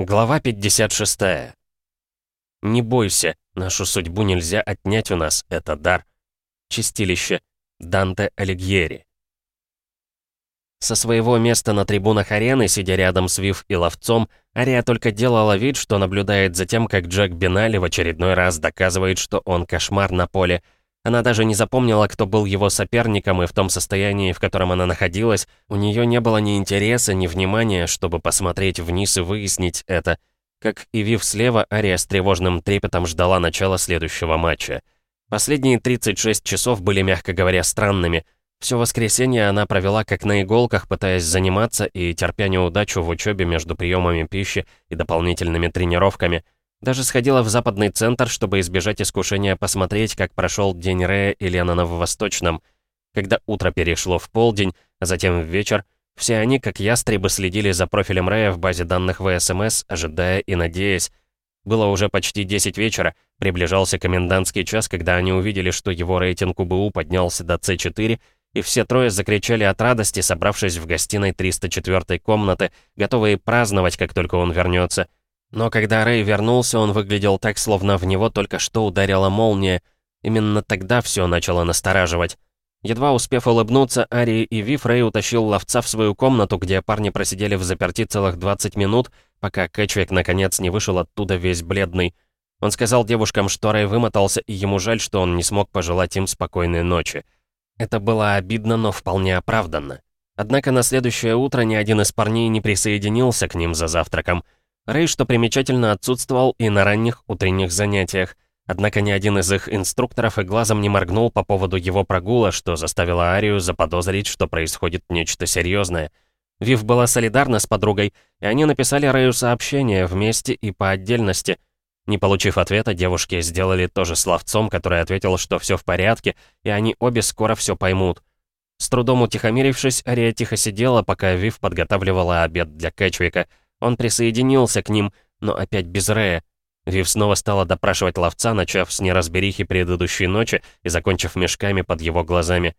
Глава 56. «Не бойся, нашу судьбу нельзя отнять у нас, это дар». Чистилище. Данте Алигьери. Со своего места на трибунах арены, сидя рядом с Вив и ловцом, Ария только делала вид, что наблюдает за тем, как Джек Бинали в очередной раз доказывает, что он кошмар на поле, она даже не запомнила, кто был его соперником, и в том состоянии, в котором она находилась, у нее не было ни интереса, ни внимания, чтобы посмотреть вниз и выяснить это. Как и Вив слева, Ария с тревожным трепетом ждала начала следующего матча. Последние 36 часов были, мягко говоря, странными. Все воскресенье она провела как на иголках, пытаясь заниматься и терпя неудачу в учебе между приемами пищи и дополнительными тренировками – даже сходила в западный центр, чтобы избежать искушения посмотреть, как прошел день Рея и Леннона в Восточном. Когда утро перешло в полдень, а затем в вечер, все они, как ястребы, следили за профилем Рэя в базе данных ВСМС, ожидая и надеясь. Было уже почти 10 вечера, приближался комендантский час, когда они увидели, что его рейтинг УБУ поднялся до С4, и все трое закричали от радости, собравшись в гостиной 304 комнаты, готовые праздновать, как только он вернется. Но когда Рэй вернулся, он выглядел так, словно в него только что ударила молния. Именно тогда все начало настораживать. Едва успев улыбнуться, Ари и Вив Рэй утащил ловца в свою комнату, где парни просидели в заперти целых 20 минут, пока Кэтчвик наконец не вышел оттуда весь бледный. Он сказал девушкам, что Рэй вымотался, и ему жаль, что он не смог пожелать им спокойной ночи. Это было обидно, но вполне оправданно. Однако на следующее утро ни один из парней не присоединился к ним за завтраком — Рэй, что примечательно, отсутствовал и на ранних утренних занятиях. Однако ни один из их инструкторов и глазом не моргнул по поводу его прогула, что заставило Арию заподозрить, что происходит нечто серьезное. Вив была солидарна с подругой, и они написали Рэю сообщение вместе и по отдельности. Не получив ответа, девушки сделали то же с ловцом, который ответил, что все в порядке, и они обе скоро все поймут. С трудом утихомирившись, Ария тихо сидела, пока Вив подготавливала обед для Кэтчвика — он присоединился к ним, но опять без Рея. Вив снова стала допрашивать ловца, начав с неразберихи предыдущей ночи и закончив мешками под его глазами.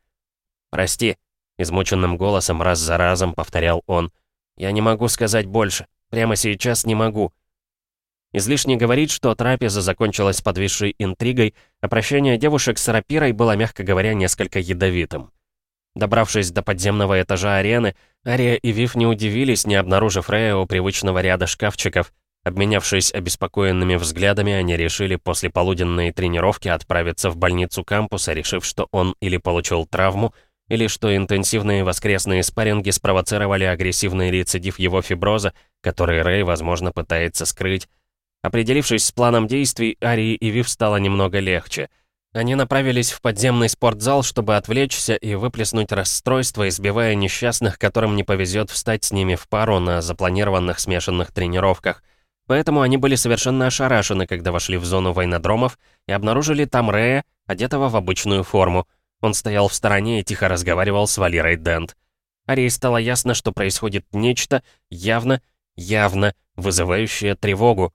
«Прости», — измученным голосом раз за разом повторял он. «Я не могу сказать больше. Прямо сейчас не могу». Излишне говорить, что трапеза закончилась подвисшей интригой, а прощание девушек с рапирой было, мягко говоря, несколько ядовитым. Добравшись до подземного этажа арены, Ария и Вив не удивились, не обнаружив Рея у привычного ряда шкафчиков. Обменявшись обеспокоенными взглядами, они решили после полуденной тренировки отправиться в больницу кампуса, решив, что он или получил травму, или что интенсивные воскресные спарринги спровоцировали агрессивный рецидив его фиброза, который Рэй, возможно, пытается скрыть. Определившись с планом действий, Арии и Вив стало немного легче — они направились в подземный спортзал, чтобы отвлечься и выплеснуть расстройство, избивая несчастных, которым не повезет встать с ними в пару на запланированных смешанных тренировках. Поэтому они были совершенно ошарашены, когда вошли в зону войнодромов и обнаружили там Рея, одетого в обычную форму. Он стоял в стороне и тихо разговаривал с Валерой Дент. Арии стало ясно, что происходит нечто явно, явно вызывающее тревогу.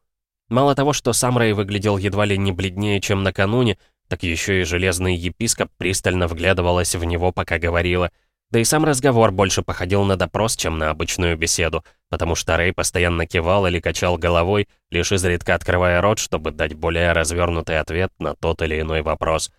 Мало того, что сам Рэй выглядел едва ли не бледнее, чем накануне, так еще и железный епископ пристально вглядывалась в него, пока говорила. Да и сам разговор больше походил на допрос, чем на обычную беседу, потому что Рэй постоянно кивал или качал головой, лишь изредка открывая рот, чтобы дать более развернутый ответ на тот или иной вопрос.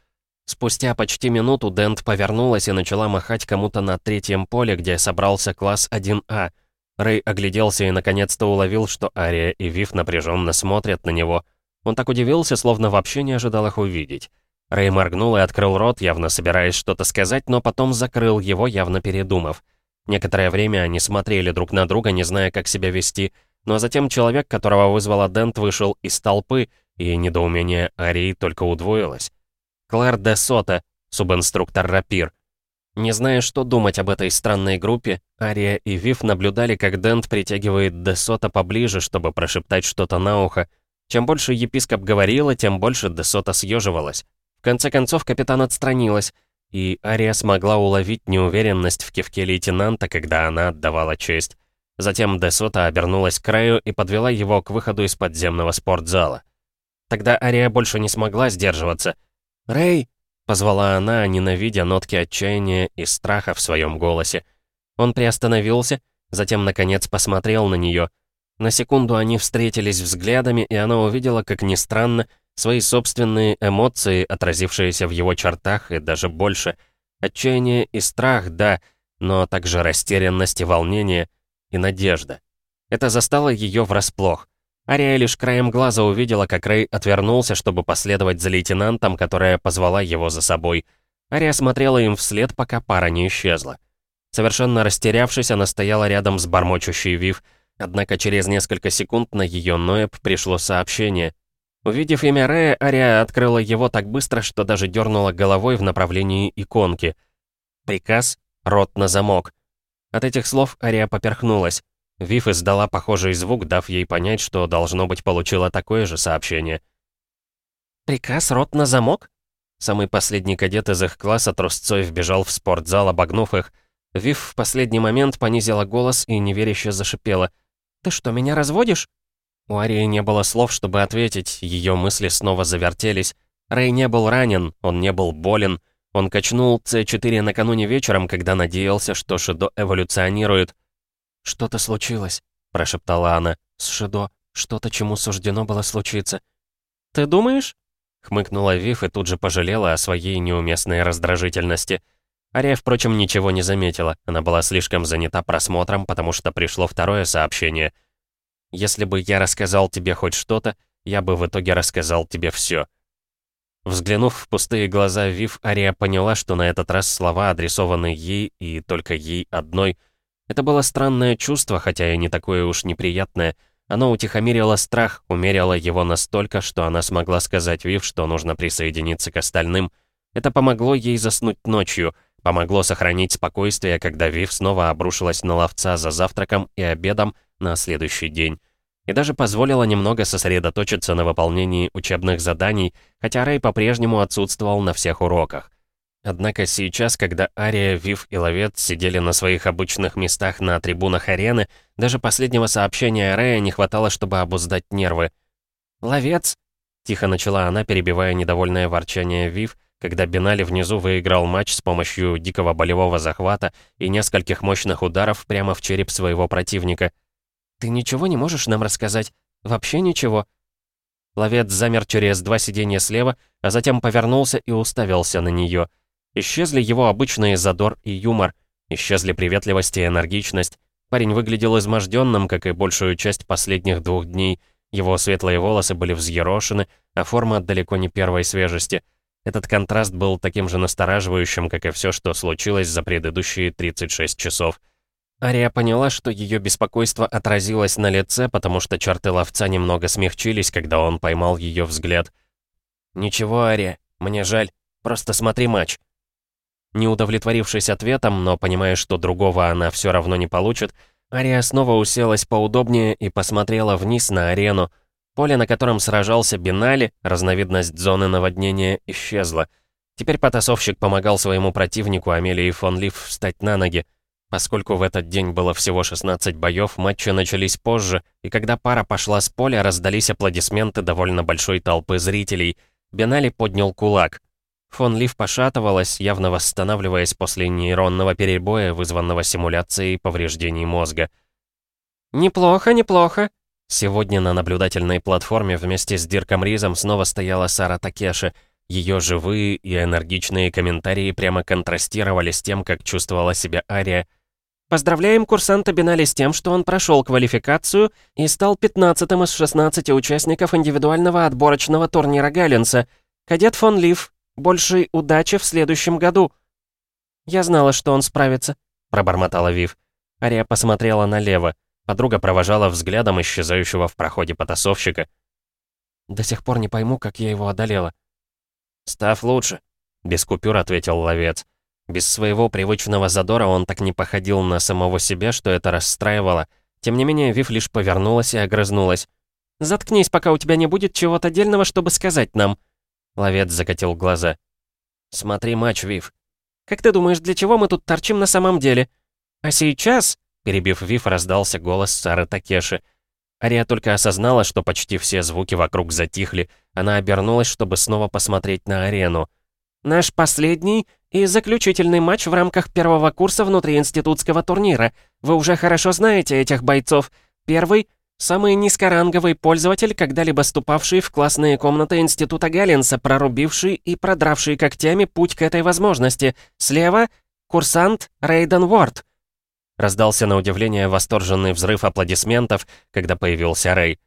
Спустя почти минуту Дент повернулась и начала махать кому-то на третьем поле, где собрался класс 1А. Рэй огляделся и наконец-то уловил, что Ария и Вив напряженно смотрят на него — он так удивился, словно вообще не ожидал их увидеть. Рэй моргнул и открыл рот, явно собираясь что-то сказать, но потом закрыл его, явно передумав. Некоторое время они смотрели друг на друга, не зная, как себя вести, но затем человек, которого вызвала Дент, вышел из толпы, и недоумение Арии только удвоилось. Клэр де Сота, субинструктор рапир. Не зная, что думать об этой странной группе, Ария и Вив наблюдали, как Дент притягивает де Сота поближе, чтобы прошептать что-то на ухо, чем больше епископ говорила, тем больше Десота съеживалась. В конце концов капитан отстранилась, и Ария смогла уловить неуверенность в кивке лейтенанта, когда она отдавала честь. Затем Десота обернулась к краю и подвела его к выходу из подземного спортзала. Тогда Ария больше не смогла сдерживаться. «Рэй!» — позвала она, ненавидя нотки отчаяния и страха в своем голосе. Он приостановился, затем, наконец, посмотрел на нее — На секунду они встретились взглядами, и она увидела, как ни странно, свои собственные эмоции, отразившиеся в его чертах, и даже больше. Отчаяние и страх, да, но также растерянность и волнение, и надежда. Это застало ее врасплох. Ария лишь краем глаза увидела, как Рэй отвернулся, чтобы последовать за лейтенантом, которая позвала его за собой. Ария смотрела им вслед, пока пара не исчезла. Совершенно растерявшись, она стояла рядом с бормочущей Вив, однако через несколько секунд на ее Ноэб пришло сообщение. Увидев имя Рэя, Ария открыла его так быстро, что даже дернула головой в направлении иконки. Приказ «Рот на замок». От этих слов Ария поперхнулась. Вив издала похожий звук, дав ей понять, что, должно быть, получила такое же сообщение. «Приказ рот на замок?» Самый последний кадет из их класса трусцой вбежал в спортзал, обогнув их. Вив в последний момент понизила голос и неверяще зашипела. «Ты что, меня разводишь?» У Арии не было слов, чтобы ответить, ее мысли снова завертелись. Рэй не был ранен, он не был болен. Он качнул С4 накануне вечером, когда надеялся, что Шидо эволюционирует. «Что-то случилось», — прошептала она. «С Шидо. Что-то, чему суждено было случиться». «Ты думаешь?» — хмыкнула Вив и тут же пожалела о своей неуместной раздражительности. Ария, впрочем, ничего не заметила. Она была слишком занята просмотром, потому что пришло второе сообщение. «Если бы я рассказал тебе хоть что-то, я бы в итоге рассказал тебе все». Взглянув в пустые глаза Вив, Ария поняла, что на этот раз слова адресованы ей и только ей одной — это было странное чувство, хотя и не такое уж неприятное. Оно утихомирило страх, умерило его настолько, что она смогла сказать Вив, что нужно присоединиться к остальным. Это помогло ей заснуть ночью, помогло сохранить спокойствие, когда Вив снова обрушилась на ловца за завтраком и обедом на следующий день. И даже позволило немного сосредоточиться на выполнении учебных заданий, хотя Рэй по-прежнему отсутствовал на всех уроках. Однако сейчас, когда Ария, Вив и Ловец сидели на своих обычных местах на трибунах арены, даже последнего сообщения Рэя не хватало, чтобы обуздать нервы. «Ловец!» — тихо начала она, перебивая недовольное ворчание Вив, когда Бинали внизу выиграл матч с помощью дикого болевого захвата и нескольких мощных ударов прямо в череп своего противника. «Ты ничего не можешь нам рассказать? Вообще ничего?» Ловец замер через два сиденья слева, а затем повернулся и уставился на нее — Исчезли его обычный задор и юмор, исчезли приветливость и энергичность. Парень выглядел изможденным, как и большую часть последних двух дней. Его светлые волосы были взъерошены, а форма далеко не первой свежести. Этот контраст был таким же настораживающим, как и все, что случилось за предыдущие 36 часов. Ария поняла, что ее беспокойство отразилось на лице, потому что черты ловца немного смягчились, когда он поймал ее взгляд. «Ничего, Ария, мне жаль. Просто смотри матч». Не удовлетворившись ответом, но понимая, что другого она все равно не получит, Ария снова уселась поудобнее и посмотрела вниз на арену. Поле, на котором сражался Бинали, разновидность зоны наводнения, исчезла. Теперь потасовщик помогал своему противнику Амелии фон Лив встать на ноги. Поскольку в этот день было всего 16 боев, матчи начались позже, и когда пара пошла с поля, раздались аплодисменты довольно большой толпы зрителей. Бинали поднял кулак. Фон Лив пошатывалась, явно восстанавливаясь после нейронного перебоя, вызванного симуляцией повреждений мозга. «Неплохо, неплохо!» Сегодня на наблюдательной платформе вместе с Дирком Ризом снова стояла Сара Такеши. Ее живые и энергичные комментарии прямо контрастировали с тем, как чувствовала себя Ария. Поздравляем курсанта Бинали с тем, что он прошел квалификацию и стал 15-м из 16 участников индивидуального отборочного турнира Галлинса. Кадет фон Лив, Большей удачи в следующем году!» «Я знала, что он справится», — пробормотала Вив. Ария посмотрела налево. Подруга провожала взглядом исчезающего в проходе потасовщика. «До сих пор не пойму, как я его одолела». «Став лучше», — без купюр ответил ловец. Без своего привычного задора он так не походил на самого себя, что это расстраивало. Тем не менее, Вив лишь повернулась и огрызнулась. «Заткнись, пока у тебя не будет чего-то дельного, чтобы сказать нам», Ловец закатил глаза. «Смотри матч, Вив». «Как ты думаешь, для чего мы тут торчим на самом деле?» «А сейчас...» Перебив Вив, раздался голос Сары Такеши. Ария только осознала, что почти все звуки вокруг затихли. Она обернулась, чтобы снова посмотреть на арену. «Наш последний и заключительный матч в рамках первого курса внутриинститутского турнира. Вы уже хорошо знаете этих бойцов. Первый Самый низкоранговый пользователь, когда-либо ступавший в классные комнаты Института Галлинса, прорубивший и продравший когтями путь к этой возможности. Слева — курсант Рейден Уорд». Раздался на удивление восторженный взрыв аплодисментов, когда появился Рэй.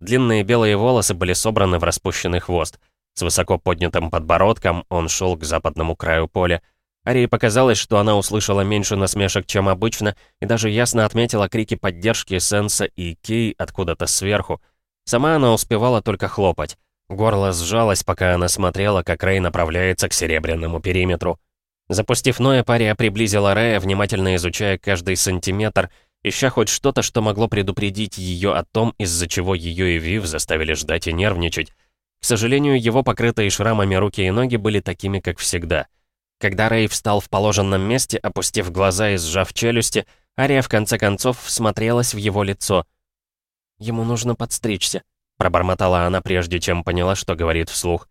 Длинные белые волосы были собраны в распущенный хвост. С высоко поднятым подбородком он шел к западному краю поля. Арии показалось, что она услышала меньше насмешек, чем обычно, и даже ясно отметила крики поддержки Сенса и Кей откуда-то сверху. Сама она успевала только хлопать. Горло сжалось, пока она смотрела, как Рэй направляется к серебряному периметру. Запустив Ноя, пария приблизила Рэя, внимательно изучая каждый сантиметр, ища хоть что-то, что могло предупредить ее о том, из-за чего ее и Вив заставили ждать и нервничать. К сожалению, его покрытые шрамами руки и ноги были такими, как всегда. Когда Рэй встал в положенном месте, опустив глаза и сжав челюсти, Ария в конце концов всмотрелась в его лицо. «Ему нужно подстричься», — пробормотала она, прежде чем поняла, что говорит вслух.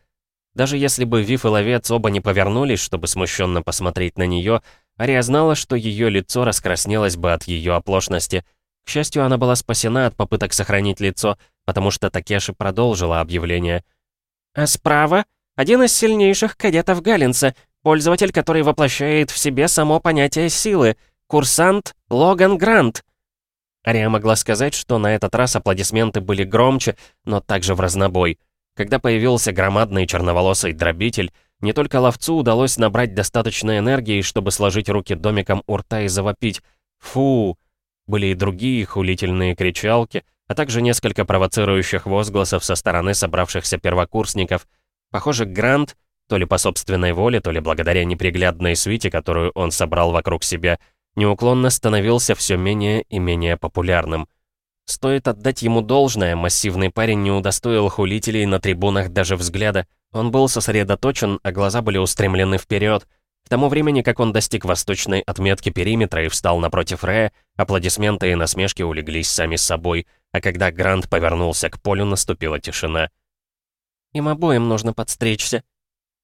Даже если бы Вив и Ловец оба не повернулись, чтобы смущенно посмотреть на нее, Ария знала, что ее лицо раскраснелось бы от ее оплошности. К счастью, она была спасена от попыток сохранить лицо, потому что Такеши продолжила объявление. «А справа — один из сильнейших кадетов Галлинса, пользователь, который воплощает в себе само понятие силы, курсант Логан Грант». Ария могла сказать, что на этот раз аплодисменты были громче, но также в разнобой. Когда появился громадный черноволосый дробитель, не только ловцу удалось набрать достаточно энергии, чтобы сложить руки домиком у рта и завопить «Фу!». Были и другие хулительные кричалки, а также несколько провоцирующих возгласов со стороны собравшихся первокурсников. Похоже, Грант, то ли по собственной воле, то ли благодаря неприглядной свите, которую он собрал вокруг себя, неуклонно становился все менее и менее популярным. Стоит отдать ему должное, массивный парень не удостоил хулителей на трибунах даже взгляда. Он был сосредоточен, а глаза были устремлены вперед. К тому времени, как он достиг восточной отметки периметра и встал напротив Рэя, аплодисменты и насмешки улеглись сами собой, а когда Грант повернулся к полю, наступила тишина. «Им обоим нужно подстричься».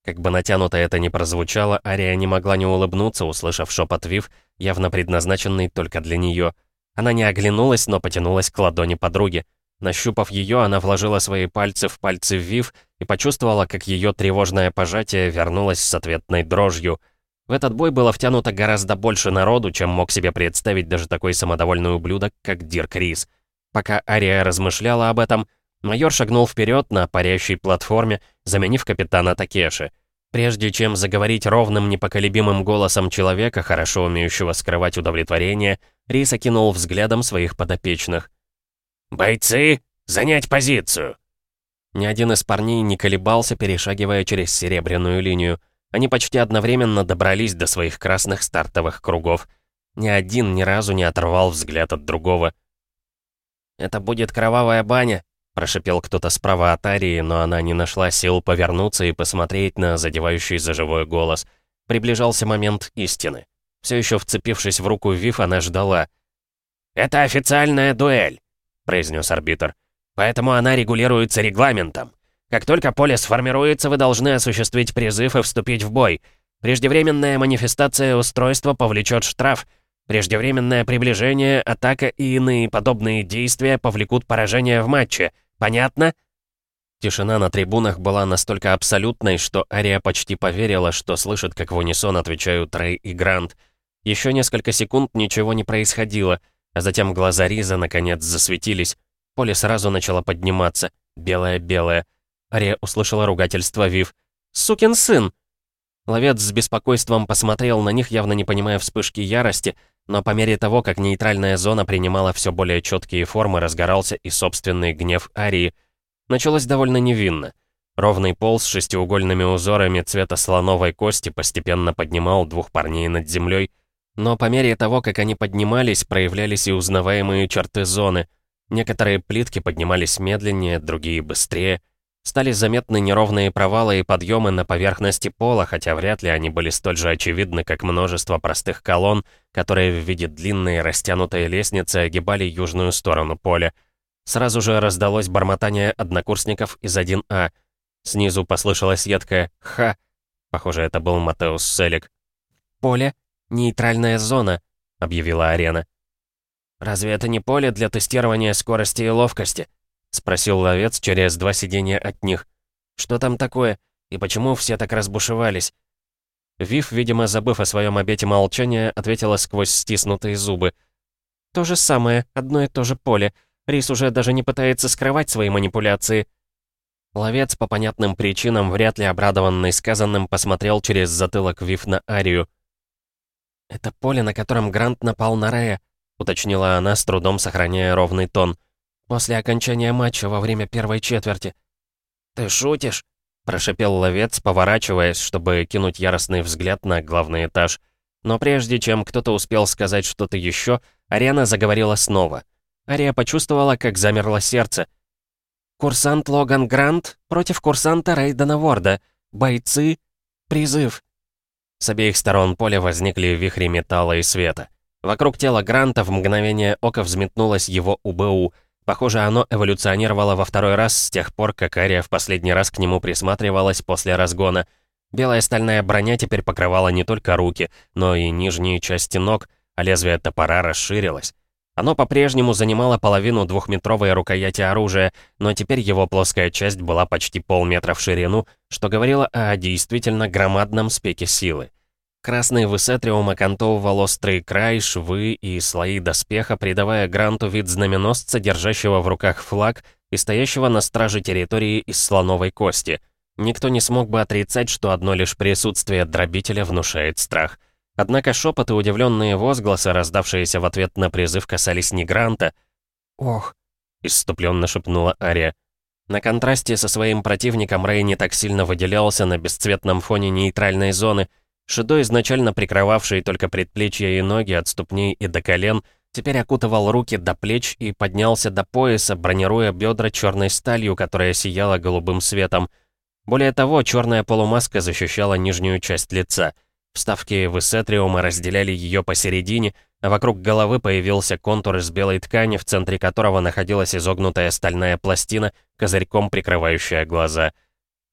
Как бы натянуто это ни прозвучало, Ария не могла не улыбнуться, услышав шепот Вив, явно предназначенный только для нее — она не оглянулась, но потянулась к ладони подруги. Нащупав ее, она вложила свои пальцы в пальцы Вив и почувствовала, как ее тревожное пожатие вернулось с ответной дрожью. В этот бой было втянуто гораздо больше народу, чем мог себе представить даже такой самодовольный ублюдок, как Дирк Рис. Пока Ария размышляла об этом, майор шагнул вперед на парящей платформе, заменив капитана Такеши. Прежде чем заговорить ровным, непоколебимым голосом человека, хорошо умеющего скрывать удовлетворение, Рис окинул взглядом своих подопечных. «Бойцы, занять позицию!» Ни один из парней не колебался, перешагивая через серебряную линию. Они почти одновременно добрались до своих красных стартовых кругов. Ни один ни разу не оторвал взгляд от другого. «Это будет кровавая баня», Прошипел кто-то справа от Арии, но она не нашла сил повернуться и посмотреть на задевающий за живой голос. Приближался момент истины. Все еще вцепившись в руку Вив, она ждала. «Это официальная дуэль», — произнес арбитр. «Поэтому она регулируется регламентом. Как только поле сформируется, вы должны осуществить призыв и вступить в бой. Преждевременная манифестация устройства повлечет штраф. Преждевременное приближение, атака и иные подобные действия повлекут поражение в матче. Понятно?» Тишина на трибунах была настолько абсолютной, что Ария почти поверила, что слышит, как в унисон отвечают Рэй и Грант. Еще несколько секунд ничего не происходило, а затем глаза Риза наконец засветились. Поле сразу начало подниматься. Белое-белое. Ария услышала ругательство Вив. «Сукин сын!» Ловец с беспокойством посмотрел на них, явно не понимая вспышки ярости, но по мере того, как нейтральная зона принимала все более четкие формы, разгорался и собственный гнев Арии. Началось довольно невинно. Ровный пол с шестиугольными узорами цвета слоновой кости постепенно поднимал двух парней над землей, но по мере того, как они поднимались, проявлялись и узнаваемые черты зоны. Некоторые плитки поднимались медленнее, другие быстрее — Стали заметны неровные провалы и подъемы на поверхности пола, хотя вряд ли они были столь же очевидны, как множество простых колонн, которые в виде длинной растянутой лестницы огибали южную сторону поля. Сразу же раздалось бормотание однокурсников из 1А. Снизу послышалось едкое «Ха!». Похоже, это был Матеус Селик. «Поле — нейтральная зона», — объявила арена. разве это не поле для тестирования скорости и ловкости?» — спросил ловец через два сиденья от них. «Что там такое? И почему все так разбушевались?» Вив, видимо, забыв о своем обете молчания, ответила сквозь стиснутые зубы. «То же самое, одно и то же поле. Рис уже даже не пытается скрывать свои манипуляции». Ловец, по понятным причинам, вряд ли обрадованный сказанным, посмотрел через затылок Вив на Арию. «Это поле, на котором Грант напал на Рея», — уточнила она, с трудом сохраняя ровный тон. «После окончания матча во время первой четверти». «Ты шутишь?» — прошипел ловец, поворачиваясь, чтобы кинуть яростный взгляд на главный этаж. Но прежде чем кто-то успел сказать что-то еще, Ариана заговорила снова. Ария почувствовала, как замерло сердце. «Курсант Логан Грант против курсанта Рейдена Ворда. Бойцы. Призыв». С обеих сторон поля возникли вихри металла и света. Вокруг тела Гранта в мгновение ока взметнулось его УБУ. Похоже, оно эволюционировало во второй раз с тех пор, как Ария в последний раз к нему присматривалась после разгона. Белая стальная броня теперь покрывала не только руки, но и нижние части ног, а лезвие топора расширилось. Оно по-прежнему занимало половину двухметровой рукояти оружия, но теперь его плоская часть была почти полметра в ширину, что говорило о действительно громадном спеке силы. Красный высетриум окантовывал острый край, швы и слои доспеха, придавая Гранту вид знаменосца, держащего в руках флаг и стоящего на страже территории из слоновой кости. Никто не смог бы отрицать, что одно лишь присутствие дробителя внушает страх. Однако шепот и удивленные возгласы, раздавшиеся в ответ на призыв, касались не Гранта. «Ох», — исступленно шепнула Ария. На контрасте со своим противником Рэй не так сильно выделялся на бесцветном фоне нейтральной зоны. Шидо, изначально прикрывавший только предплечья и ноги от ступней и до колен, теперь окутывал руки до плеч и поднялся до пояса, бронируя бедра черной сталью, которая сияла голубым светом. Более того, черная полумаска защищала нижнюю часть лица — Вставки высетриума разделяли ее посередине, а вокруг головы появился контур из белой ткани, в центре которого находилась изогнутая стальная пластина, козырьком прикрывающая глаза.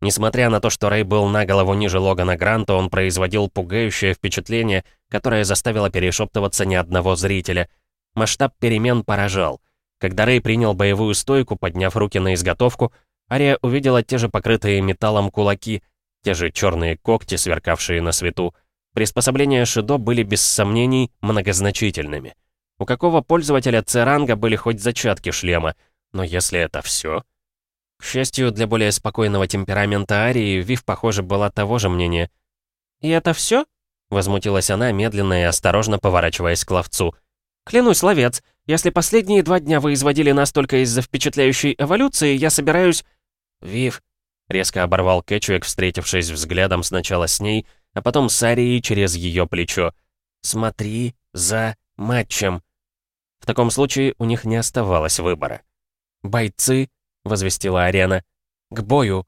Несмотря на то, что Рэй был на голову ниже Логана Гранта, он производил пугающее впечатление, которое заставило перешептываться ни одного зрителя. Масштаб перемен поражал. Когда Рэй принял боевую стойку, подняв руки на изготовку, Ария увидела те же покрытые металлом кулаки, те же черные когти, сверкавшие на свету, Приспособления Шидо были без сомнений многозначительными. У какого пользователя Церанга были хоть зачатки шлема, но если это все... К счастью, для более спокойного темперамента Арии, Вив, похоже, была того же мнения. «И это все? возмутилась она, медленно и осторожно поворачиваясь к ловцу. «Клянусь, ловец, если последние два дня вы изводили нас только из-за впечатляющей эволюции, я собираюсь...» «Вив», — резко оборвал Кэтчуэк, встретившись взглядом сначала с ней, а потом с Арией через ее плечо. «Смотри за матчем». В таком случае у них не оставалось выбора. «Бойцы», — возвестила Арена, — «к бою».